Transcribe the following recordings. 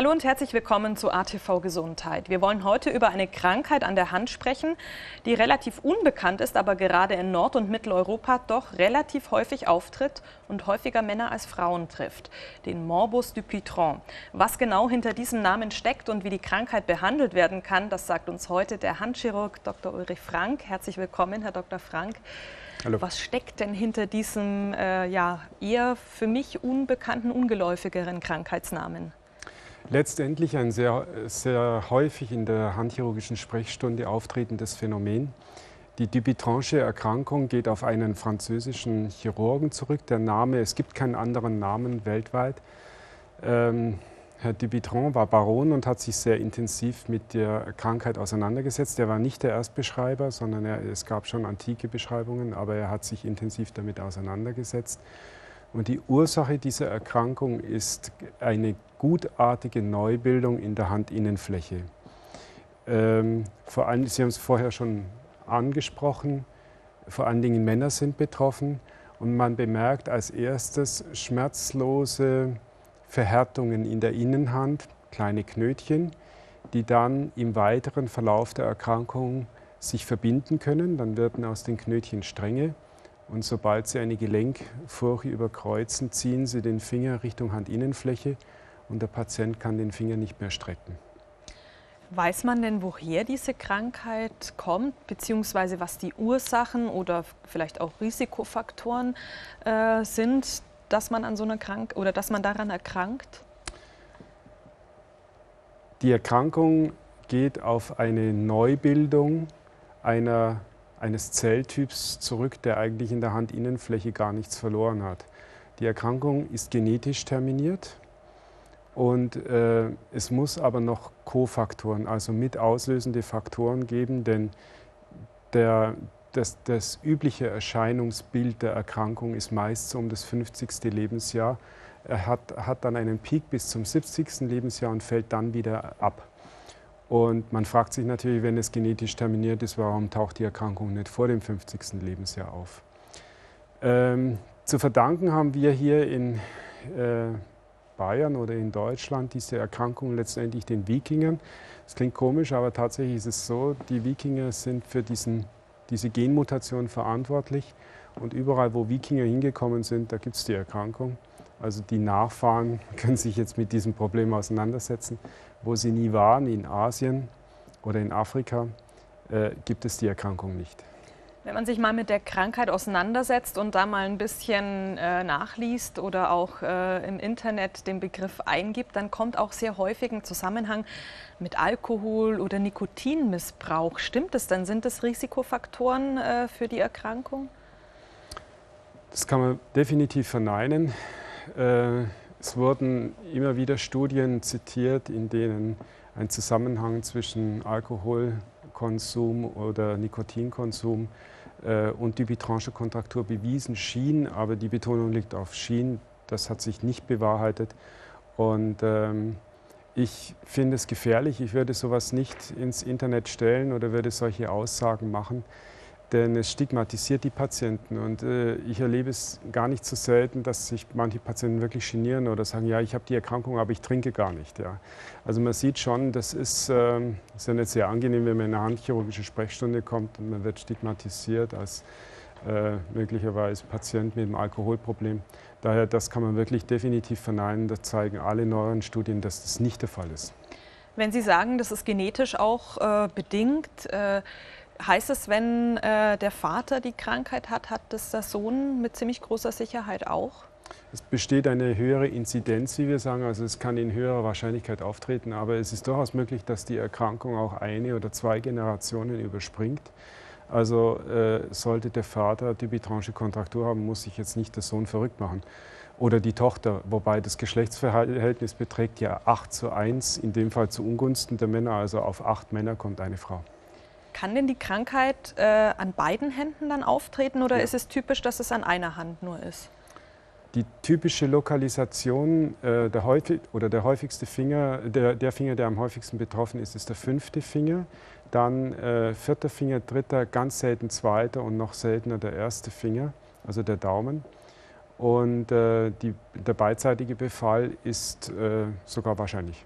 Hallo und herzlich willkommen zu ATV Gesundheit. Wir wollen heute über eine Krankheit an der Hand sprechen, die relativ unbekannt ist, aber gerade in Nord- und Mitteleuropa doch relativ häufig auftritt und häufiger Männer als Frauen trifft, den Morbus Dupuytren. Was genau hinter diesem Namen steckt und wie die Krankheit behandelt werden kann, das sagt uns heute der Handchirurg Dr. Ulrich Frank. Herzlich willkommen, Herr Dr. Frank. Hallo. Was steckt denn hinter diesem äh, ja, eher für mich unbekannten, ungeläufigeren Krankheitsnamen? Letztendlich ein sehr, sehr häufig in der handchirurgischen Sprechstunde auftretendes Phänomen. Die Dupuytren'sche Erkrankung geht auf einen französischen Chirurgen zurück. Der Name, es gibt keinen anderen Namen weltweit. Ähm, Herr Dupuytren war Baron und hat sich sehr intensiv mit der Krankheit auseinandergesetzt. Er war nicht der Erstbeschreiber, sondern er, es gab schon antike Beschreibungen, aber er hat sich intensiv damit auseinandergesetzt. Und die Ursache dieser Erkrankung ist eine gutartige Neubildung in der Handinnenfläche. Ähm, vor allem, Sie haben es vorher schon angesprochen, vor allen Dingen Männer sind betroffen und man bemerkt als erstes schmerzlose Verhärtungen in der Innenhand, kleine Knötchen, die dann im weiteren Verlauf der Erkrankung sich verbinden können. Dann werden aus den Knötchen Stränge und sobald Sie eine Gelenkfurche überkreuzen, ziehen Sie den Finger Richtung Handinnenfläche und der Patient kann den Finger nicht mehr strecken. Weiß man denn, woher diese Krankheit kommt, beziehungsweise was die Ursachen oder vielleicht auch Risikofaktoren äh, sind, dass man an so einer Krank oder dass man daran erkrankt? Die Erkrankung geht auf eine Neubildung einer eines Zelltyps zurück, der eigentlich in der Handinnenfläche gar nichts verloren hat. Die Erkrankung ist genetisch terminiert und äh, es muss aber noch Kofaktoren, also mit auslösende Faktoren geben, denn der, das, das übliche Erscheinungsbild der Erkrankung ist meist so um das 50. Lebensjahr. Er hat, hat dann einen Peak bis zum 70. Lebensjahr und fällt dann wieder ab. Und man fragt sich natürlich, wenn es genetisch terminiert ist, warum taucht die Erkrankung nicht vor dem 50. Lebensjahr auf? Ähm, zu verdanken haben wir hier in äh, Bayern oder in Deutschland diese Erkrankung letztendlich den Wikingern. Das klingt komisch, aber tatsächlich ist es so, die Wikinger sind für diesen, diese Genmutation verantwortlich. Und überall, wo Wikinger hingekommen sind, da gibt es die Erkrankung. Also die Nachfahren können sich jetzt mit diesem Problem auseinandersetzen wo sie nie waren, in Asien oder in Afrika, äh, gibt es die Erkrankung nicht. Wenn man sich mal mit der Krankheit auseinandersetzt und da mal ein bisschen äh, nachliest oder auch äh, im Internet den Begriff eingibt, dann kommt auch sehr häufig ein Zusammenhang mit Alkohol oder Nikotinmissbrauch. Stimmt es denn? Sind das Risikofaktoren äh, für die Erkrankung? Das kann man definitiv verneinen. Äh, es wurden immer wieder Studien zitiert, in denen ein Zusammenhang zwischen Alkoholkonsum oder Nikotinkonsum äh, und die Bitransche Kontraktur bewiesen schien, aber die Betonung liegt auf schien. Das hat sich nicht bewahrheitet. Und ähm, ich finde es gefährlich. Ich würde sowas nicht ins Internet stellen oder würde solche Aussagen machen denn es stigmatisiert die Patienten. Und äh, ich erlebe es gar nicht so selten, dass sich manche Patienten wirklich genieren oder sagen, ja, ich habe die Erkrankung, aber ich trinke gar nicht. Ja. Also man sieht schon, das ist, äh, ist ja nicht sehr angenehm, wenn man in eine handchirurgische Sprechstunde kommt und man wird stigmatisiert als äh, möglicherweise Patient mit einem Alkoholproblem. Daher, das kann man wirklich definitiv verneinen. Das zeigen alle neueren Studien, dass das nicht der Fall ist. Wenn Sie sagen, das ist genetisch auch äh, bedingt, äh, Heißt es, wenn äh, der Vater die Krankheit hat, hat das der Sohn mit ziemlich großer Sicherheit auch? Es besteht eine höhere Inzidenz, wie wir sagen, also es kann in höherer Wahrscheinlichkeit auftreten, aber es ist durchaus möglich, dass die Erkrankung auch eine oder zwei Generationen überspringt. Also äh, sollte der Vater die Dupuytren'sche Kontraktur haben, muss sich jetzt nicht der Sohn verrückt machen. Oder die Tochter, wobei das Geschlechtsverhältnis beträgt ja 8 zu 1, in dem Fall zu Ungunsten der Männer, also auf acht Männer kommt eine Frau. Kann denn die Krankheit äh, an beiden Händen dann auftreten oder ja. ist es typisch, dass es an einer Hand nur ist? Die typische Lokalisation äh, der, häufig, oder der häufigste Finger, der, der, Finger, der am häufigsten betroffen ist, ist der fünfte Finger. Dann äh, vierter Finger, dritter, ganz selten zweiter und noch seltener der erste Finger, also der Daumen. Und äh, die, der beidseitige Befall ist äh, sogar wahrscheinlich.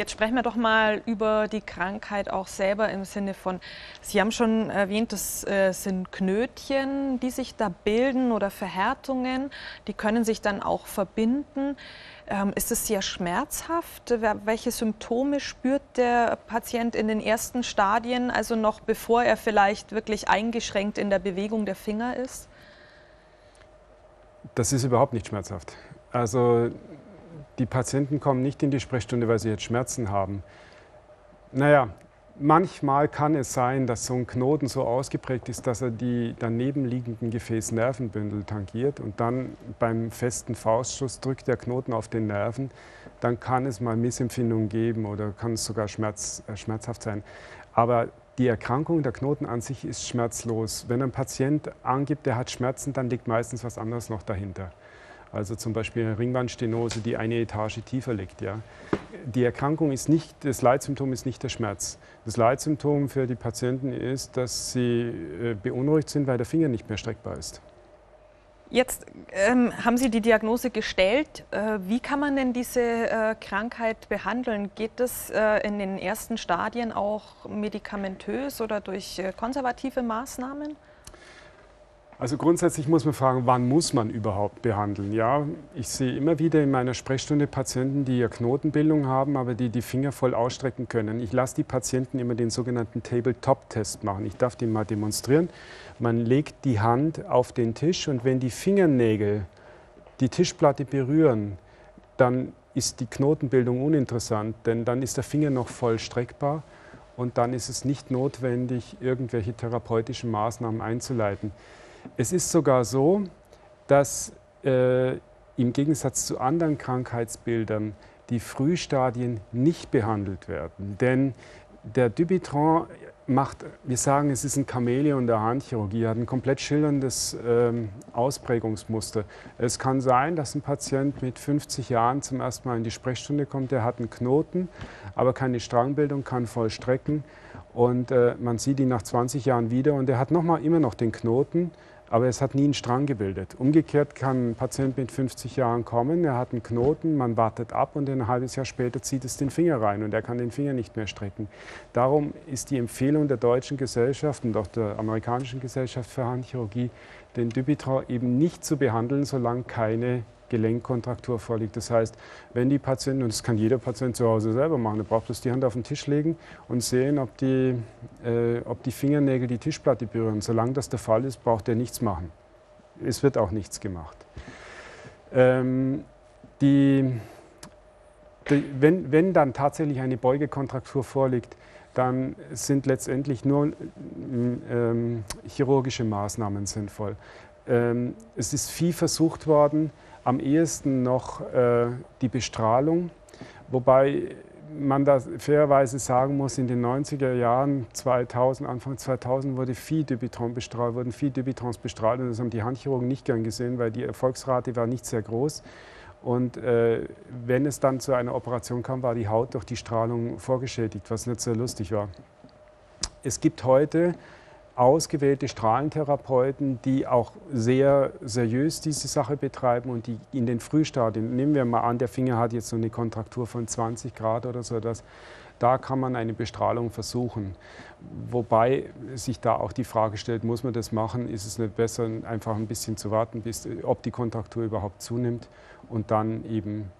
Jetzt sprechen wir doch mal über die Krankheit auch selber im Sinne von, Sie haben schon erwähnt, das äh, sind Knötchen, die sich da bilden oder Verhärtungen, die können sich dann auch verbinden. Ähm, ist es sehr schmerzhaft? Welche Symptome spürt der Patient in den ersten Stadien, also noch bevor er vielleicht wirklich eingeschränkt in der Bewegung der Finger ist? Das ist überhaupt nicht schmerzhaft. Also die Patienten kommen nicht in die Sprechstunde, weil sie jetzt Schmerzen haben. Naja, manchmal kann es sein, dass so ein Knoten so ausgeprägt ist, dass er die daneben liegenden Gefäßnervenbündel tangiert und dann beim festen Faustschuss drückt der Knoten auf den Nerven. Dann kann es mal Missempfindungen geben oder kann es sogar schmerz, äh, schmerzhaft sein. Aber die Erkrankung der Knoten an sich ist schmerzlos. Wenn ein Patient angibt, der hat Schmerzen, dann liegt meistens was anderes noch dahinter. Also zum Beispiel eine Ringbandstenose, die eine Etage tiefer liegt. Ja. Die Erkrankung ist nicht, das Leitsymptom ist nicht der Schmerz. Das Leitsymptom für die Patienten ist, dass sie äh, beunruhigt sind, weil der Finger nicht mehr streckbar ist. Jetzt ähm, haben Sie die Diagnose gestellt. Äh, wie kann man denn diese äh, Krankheit behandeln? Geht es äh, in den ersten Stadien auch medikamentös oder durch äh, konservative Maßnahmen? Also grundsätzlich muss man fragen, wann muss man überhaupt behandeln? Ja, ich sehe immer wieder in meiner Sprechstunde Patienten, die ja Knotenbildung haben, aber die die Finger voll ausstrecken können. Ich lasse die Patienten immer den sogenannten Tabletop-Test machen. Ich darf den mal demonstrieren. Man legt die Hand auf den Tisch und wenn die Fingernägel die Tischplatte berühren, dann ist die Knotenbildung uninteressant, denn dann ist der Finger noch voll streckbar und dann ist es nicht notwendig, irgendwelche therapeutischen Maßnahmen einzuleiten. Es ist sogar so, dass äh, im Gegensatz zu anderen Krankheitsbildern die Frühstadien nicht behandelt werden. Denn der Dubitron macht, wir sagen, es ist ein Chamäleon der Handchirurgie, hat ein komplett schillerndes ähm, Ausprägungsmuster. Es kann sein, dass ein Patient mit 50 Jahren zum ersten Mal in die Sprechstunde kommt, der hat einen Knoten, aber keine Strangbildung, kann vollstrecken und äh, man sieht ihn nach 20 Jahren wieder und er hat noch mal immer noch den Knoten aber es hat nie einen Strang gebildet. Umgekehrt kann ein Patient mit 50 Jahren kommen, er hat einen Knoten, man wartet ab und ein halbes Jahr später zieht es den Finger rein und er kann den Finger nicht mehr strecken. Darum ist die Empfehlung der deutschen Gesellschaft und auch der amerikanischen Gesellschaft für Handchirurgie, den Dubitron eben nicht zu behandeln, solange keine Gelenkkontraktur vorliegt. Das heißt, wenn die Patienten, und das kann jeder Patient zu Hause selber machen, der braucht bloß die Hand auf den Tisch legen und sehen, ob die, äh, ob die Fingernägel die Tischplatte berühren. Solange das der Fall ist, braucht er nichts machen. Es wird auch nichts gemacht. Ähm, die, die, wenn, wenn dann tatsächlich eine Beugekontraktur vorliegt, dann sind letztendlich nur ähm, chirurgische Maßnahmen sinnvoll. Ähm, es ist viel versucht worden, am ehesten noch äh, die Bestrahlung, wobei man da fairerweise sagen muss, in den 90er Jahren, 2000, Anfang 2000 wurde viel Dubitron bestrahlt, wurden viel Dubitrons bestrahlt und das haben die Handchirurgen nicht gern gesehen, weil die Erfolgsrate war nicht sehr groß. Und äh, wenn es dann zu einer Operation kam, war die Haut durch die Strahlung vorgeschädigt, was nicht sehr lustig war. Es gibt heute ausgewählte Strahlentherapeuten, die auch sehr seriös diese Sache betreiben und die in den Frühstadien, nehmen wir mal an, der Finger hat jetzt so eine Kontraktur von 20 Grad oder so, dass, da kann man eine Bestrahlung versuchen. Wobei sich da auch die Frage stellt, muss man das machen? Ist es nicht besser, einfach ein bisschen zu warten, bis, ob die Kontraktur überhaupt zunimmt und dann eben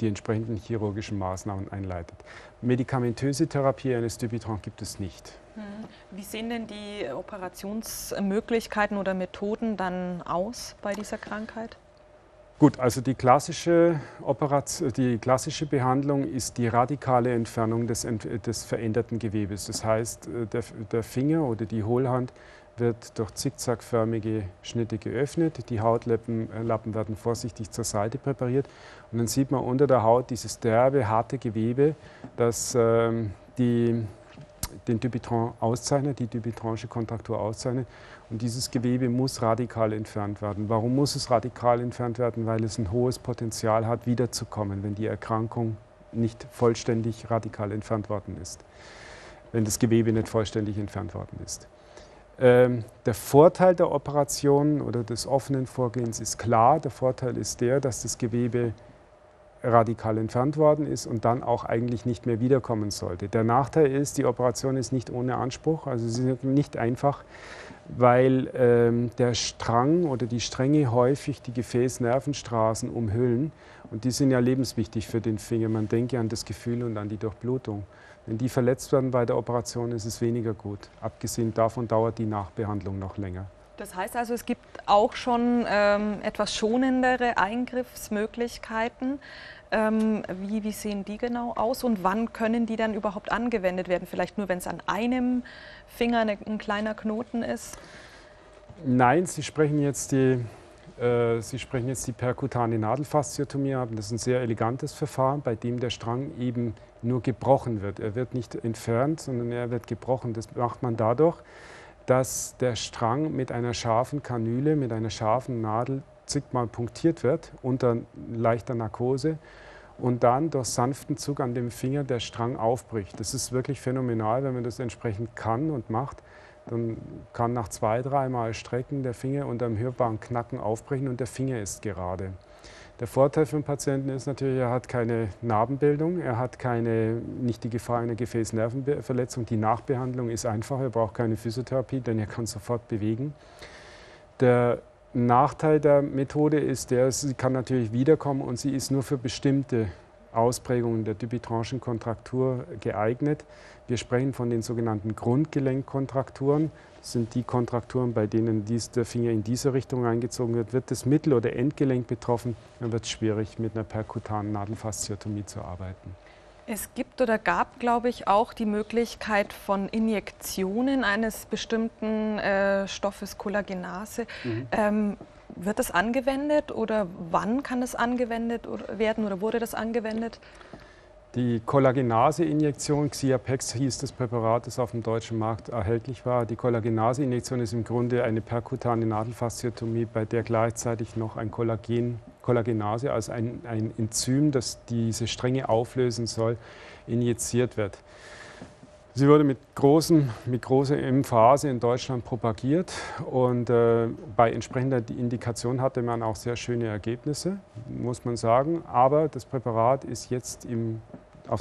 die entsprechenden chirurgischen Maßnahmen einleitet. Medikamentöse Therapie eines Dubitron gibt es nicht. Hm. Wie sehen denn die Operationsmöglichkeiten oder Methoden dann aus bei dieser Krankheit? Gut, also die klassische, Operation, die klassische Behandlung ist die radikale Entfernung des, des veränderten Gewebes. Das heißt, äh, der, der Finger oder die Hohlhand wird durch zickzackförmige Schnitte geöffnet. Die Hautlappen äh, werden vorsichtig zur Seite präpariert und dann sieht man unter der Haut dieses derbe, harte Gewebe, das ähm, die den Dubitron auszeichnet, die Dubitronische Kontraktur auszeichnet. Und dieses Gewebe muss radikal entfernt werden. Warum muss es radikal entfernt werden? Weil es ein hohes Potenzial hat, wiederzukommen, wenn die Erkrankung nicht vollständig radikal entfernt worden ist. Wenn das Gewebe nicht vollständig entfernt worden ist. Ähm, der Vorteil der Operation oder des offenen Vorgehens ist klar. Der Vorteil ist der, dass das Gewebe radikal entfernt worden ist und dann auch eigentlich nicht mehr wiederkommen sollte. Der Nachteil ist, die Operation ist nicht ohne Anspruch, also sie ist nicht einfach, weil ähm, der Strang oder die Stränge häufig die Gefäßnervenstraßen umhüllen und die sind ja lebenswichtig für den Finger. Man denke an das Gefühl und an die Durchblutung. Wenn die verletzt werden bei der Operation, ist es weniger gut. Abgesehen davon dauert die Nachbehandlung noch länger. Das heißt also, es gibt auch schon ähm, etwas schonendere Eingriffsmöglichkeiten. Ähm, wie, wie, sehen die genau aus und wann können die dann überhaupt angewendet werden? Vielleicht nur, wenn es an einem Finger eine, ein kleiner Knoten ist? Nein, Sie sprechen jetzt die, äh, Sie sprechen jetzt die perkutane Nadelfasziotomie ab. Das ist ein sehr elegantes Verfahren, bei dem der Strang eben nur gebrochen wird. Er wird nicht entfernt, sondern er wird gebrochen. Das macht man dadurch, dass der Strang mit einer scharfen Kanüle, mit einer scharfen Nadel zigmal punktiert wird unter leichter Narkose und dann durch sanften Zug an dem Finger der Strang aufbricht. Das ist wirklich phänomenal, wenn man das entsprechend kann und macht. Dann kann nach zwei, dreimal Strecken der Finger unter einem hörbaren Knacken aufbrechen und der Finger ist gerade. Der Vorteil für den Patienten ist natürlich, er hat keine Narbenbildung, er hat keine, nicht die Gefahr einer Gefäßnervenverletzung. Die Nachbehandlung ist einfach, er braucht keine Physiotherapie, denn er kann sofort bewegen. Der Nachteil der Methode ist der, sie kann natürlich wiederkommen und sie ist nur für bestimmte Ausprägungen der Dubitranchen-Kontraktur geeignet. Wir sprechen von den sogenannten Grundgelenkkontrakturen. Das sind die Kontrakturen, bei denen dies, der Finger in diese Richtung eingezogen wird. Wird das Mittel- oder Endgelenk betroffen, dann wird es schwierig, mit einer perkutanen Nadelfasziotomie zu arbeiten. Es gibt oder gab, glaube ich, auch die Möglichkeit von Injektionen eines bestimmten äh, Stoffes Kollagenase. Mhm. Ähm, wird das angewendet oder wann kann es angewendet werden oder wurde das angewendet? Die Kollagenase-Injektion, Xiapex hieß das Präparat, das auf dem deutschen Markt erhältlich war. Die Kollagenase-Injektion ist im Grunde eine perkutane Nadelfasziotomie, bei der gleichzeitig noch ein Kollagen, Kollagenase, also ein, ein Enzym, das diese Stränge auflösen soll, injiziert wird. Sie wurde mit, großem, mit großer Emphase in Deutschland propagiert und äh, bei entsprechender Indikation hatte man auch sehr schöne Ergebnisse, muss man sagen. Aber das Präparat ist jetzt im,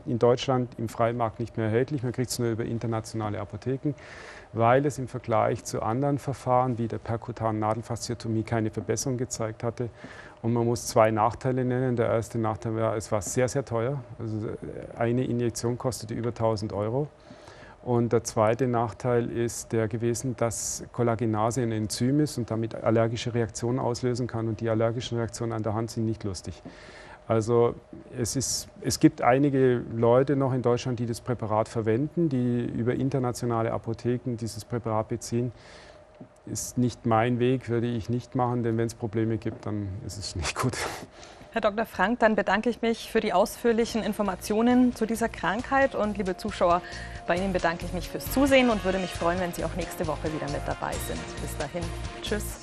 in Deutschland im freien Markt nicht mehr erhältlich. Man kriegt es nur über internationale Apotheken, weil es im Vergleich zu anderen Verfahren wie der perkutanen Nadelfasziotomie keine Verbesserung gezeigt hatte. Und man muss zwei Nachteile nennen. Der erste Nachteil war, es war sehr, sehr teuer. Also äh, eine Injektion kostete über 1000 Euro. Und der zweite Nachteil ist der gewesen, dass Kollagenase ein Enzym ist und damit allergische Reaktionen auslösen kann. Und die allergischen Reaktionen an der Hand sind nicht lustig. Also es, ist, es gibt einige Leute noch in Deutschland, die das Präparat verwenden, die über internationale Apotheken dieses Präparat beziehen. Ist nicht mein Weg, würde ich nicht machen, denn wenn es Probleme gibt, dann ist es nicht gut. Herr Dr. Frank, dann bedanke ich mich für die ausführlichen Informationen zu dieser Krankheit und liebe Zuschauer, bei Ihnen bedanke ich mich fürs Zusehen und würde mich freuen, wenn Sie auch nächste Woche wieder mit dabei sind. Bis dahin, tschüss.